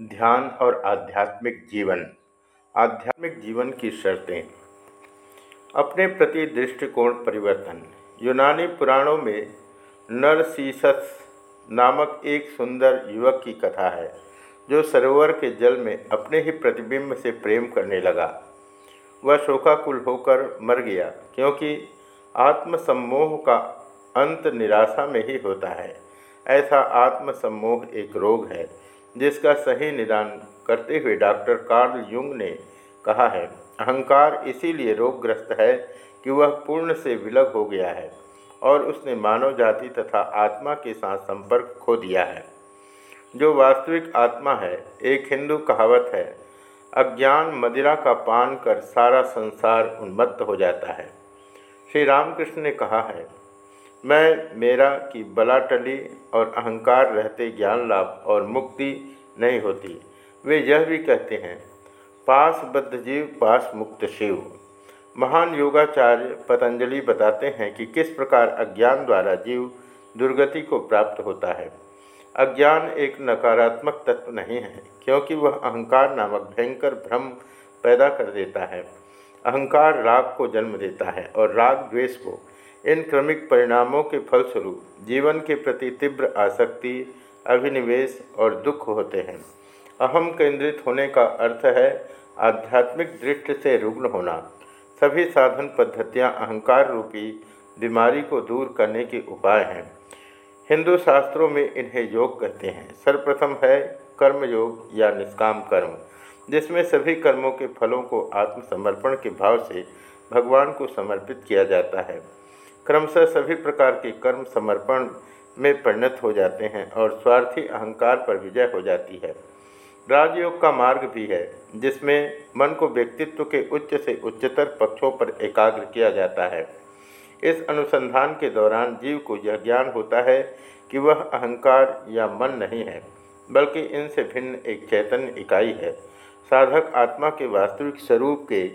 ध्यान और आध्यात्मिक जीवन। आध्यात्मिक जीवन की शर्तें। अपने प्रति दृष्टिकोण परिवर्तन। यूनानी पुराणों में नरसीसस नामक एक सुंदर युवक की कथा है, जो सरोवर के जल में अपने ही प्रतिबिंब से प्रेम करने लगा। वह शोकाकुल होकर मर गया, क्योंकि आत्मसम्मोह का अंत निराशा में ही होता है। ऐसा आत्मसम्मोह एक रोग है जिसका सही निदान करते हुए डॉक्टर कार्ल युंग ने कहा है। अहंकार इसीलिए रोगग्रस्त है कि वह पूर्ण से विलग हो गया है और उसने मानव जाति तथा आत्मा के साथ संपर्क खो दिया है। जो वास्तविक आत्मा है, एक हिंदू कहावत है, अज्ञान मदिरा का पान कर सारा संसार उन्मत्त हो जाता है। श्री रामकृष्ण ने कहा है, मैं, मेरा की बलाटली और अहंकार रहते ज्ञान लाभ और मुक्ति नहीं होती। वे यह भी कहते हैं पास बद्ध जीव, पास मुक्त शिव। महान योगाचार्य पतंजलि बताते हैं कि किस प्रकार अज्ञान द्वारा जीव दुर्गति को प्राप्त होता है। अज्ञान एक नकारात्मक तत्व नहीं है, क्योंकि वह अहंकार नामक भयंकर भ्रम पैदा कर देता है। अहंकार राग को जन्म देता है और राग द्वेष को। इन क्रमिक परिणामों के फलस्वरूप जीवन के प्रति तीव्र आसक्ति अभिनिवेश और दुख होते हैं। अहम केंद्रित होने का अर्थ है आध्यात्मिक दृष्टि से रुग्ण होना। सभी साधन पद्धतियाँ अहंकार रूपी बीमारी को दूर करने के उपाय हैं। हिंदू शास्त्रों में इन्हें योग कहते हैं। सर्वप्रथम है कर्म योग या निष्काम कर्म, जिसमें सभी कर्मों के फलों को आत्मसमर्पण के भाव से भगवान को समर्पित किया जाता है। क्रमशः सभी प्रकार के कर्म समर्पण में परिणत हो जाते हैं और स्वार्थी अहंकार पर विजय हो जाती है। राजयोग का मार्ग भी है, जिसमें मन को व्यक्तित्व के उच्च से उच्चतर पक्षों पर एकाग्र किया जाता है। इस अनुसंधान के दौरान जीव को यह ज्ञान होता है कि वह अहंकार या मन नहीं है, बल्कि इनसे भिन्न एक चैतन्य इकाई है। साधक आत्मा के वास्तविक स्वरूप के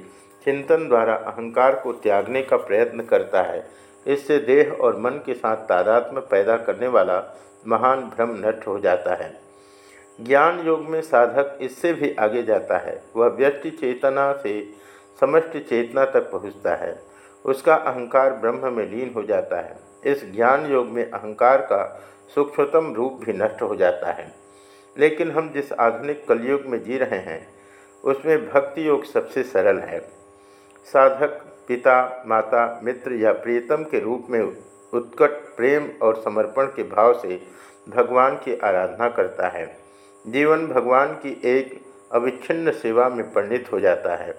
चिंतन द्वारा अहंकार को त्यागने का प्रयत्न करता है इससे देह और मन के साथ तादात्म्य पैदा करने वाला महान भ्रम नष्ट हो जाता है। ज्ञान योग में साधक इससे भी आगे जाता है। वह व्यक्ति चेतना से समष्टि चेतना तक पहुँचता है। उसका अहंकार ब्रह्म में लीन हो जाता है। इस ज्ञान योग में अहंकार का सूक्ष्मतम रूप भी नष्ट हो जाता है। लेकिन हम जिस आधुनिक कलयुग में जी रहे हैं, उसमें भक्ति योग सबसे सरल है। साधक पिता, माता, मित्र या प्रियतम के रूप में उत्कट प्रेम और समर्पण के भाव से भगवान की आराधना करता है। जीवन भगवान की एक अविच्छिन्न सेवा में परिणित हो जाता है।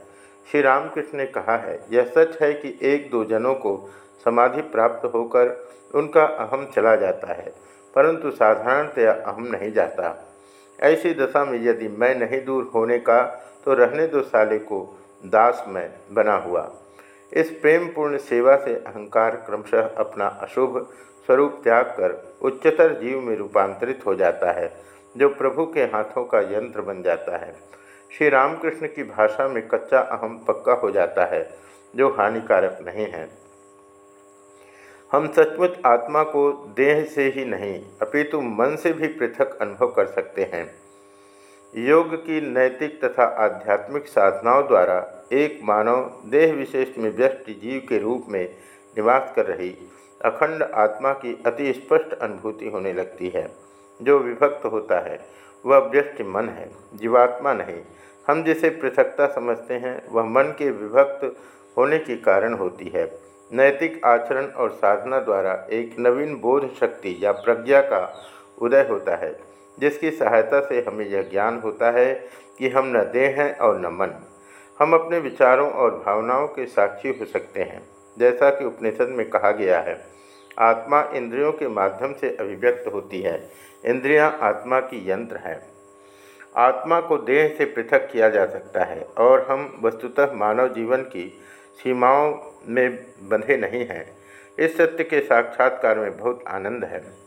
श्री रामकृष्ण ने कहा है, यह सच है कि एक दो जनों को समाधि प्राप्त होकर उनका अहम चला जाता है, परंतु साधारणतया अहम नहीं जाता। ऐसी दशा में यदि मैं नहीं दूर होने का तो रहने दो साले को दास में बना हुआ। इस प्रेम पूर्ण सेवा से अहंकार क्रमशः अपना अशुभ स्वरूप त्याग कर उच्चतर जीव में रूपांतरित हो जाता है, जो प्रभु के हाथों का यंत्र बन जाता है। श्री रामकृष्ण की भाषा में कच्चा अहम पक्का हो जाता है, जो हानिकारक नहीं है। हम सचमुच आत्मा को देह से ही नहीं, अपितु मन से भी पृथक अनुभव कर सकते हैं। योग की नैतिक तथा आध्यात्मिक साधनाओं द्वारा एक मानव देह विशेष में व्यस्त जीव के रूप में निवास कर रही अखंड आत्मा की अति स्पष्ट अनुभूति होने लगती है। जो विभक्त होता है, वह व्यस्त मन है, जीवात्मा नहीं। हम जिसे पृथकता समझते हैं, वह मन के विभक्त होने के कारण होती है। नैतिक आचरण और साधना द्वारा एक नवीन बोध शक्ति या प्रज्ञा का उदय होता है। जिसकी सहायता से हमें यह ज्ञान होता है कि हम न देह हैं और न मन। हम अपने विचारों और भावनाओं के साक्षी हो सकते हैं, जैसा कि उपनिषद में कहा गया है। आत्मा इंद्रियों के माध्यम से अभिव्यक्त होती है। इंद्रियाँ आत्मा की यंत्र हैं। आत्मा को देह से पृथक किया जा सकता है और हम वस्तुतः मानव जीवन की सीमाओं में बंधे नहीं हैं। इस सत्य के साक्षात्कार में बहुत आनंद है।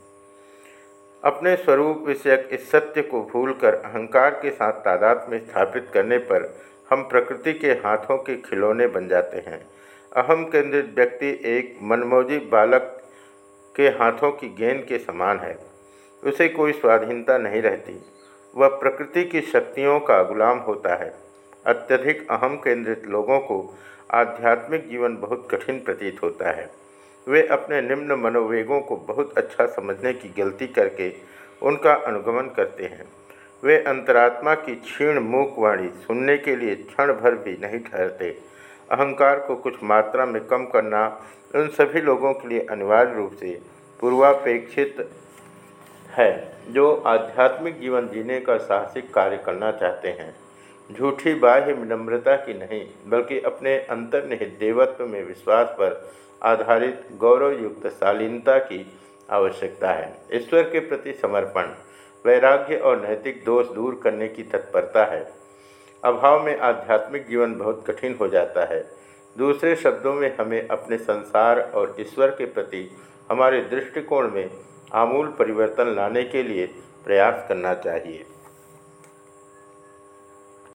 अपने स्वरूप विषयक इस सत्य को भूलकर अहंकार के साथ तादाद में स्थापित करने पर हम प्रकृति के हाथों के खिलौने बन जाते हैं। अहम केंद्रित व्यक्ति एक मनमोजी बालक के हाथों की गेंद के समान है। उसे कोई स्वाधीनता नहीं रहती। वह प्रकृति की शक्तियों का गुलाम होता है। अत्यधिक अहम केंद्रित लोगों को आध्यात्मिक जीवन बहुत कठिन प्रतीत होता है। वे अपने निम्न मनोवेगों को बहुत अच्छा समझने की गलती करके उनका अनुगमन करते हैं। वे अंतरात्मा की क्षीण मूक वाणी सुनने के लिए क्षण भर भी नहीं ठहरते। अहंकार को कुछ मात्रा में कम करना उन सभी लोगों के लिए अनिवार्य रूप से पूर्वापेक्षित है, जो आध्यात्मिक जीवन जीने का साहसिक कार्य करना चाहते हैं। झूठी बाह्य विनम्रता की नहीं, बल्कि अपने अंतर्निहित देवत्व में विश्वास पर आधारित गौरवयुक्त शालीनता की आवश्यकता है। ईश्वर के प्रति समर्पण, वैराग्य और नैतिक दोष दूर करने की तत्परता है। अभाव में आध्यात्मिक जीवन बहुत कठिन हो जाता है। दूसरे शब्दों में हमें अपने संसार और ईश्वर के प्रति हमारे दृष्टिकोण में आमूल परिवर्तन लाने के लिए प्रयास करना चाहिए।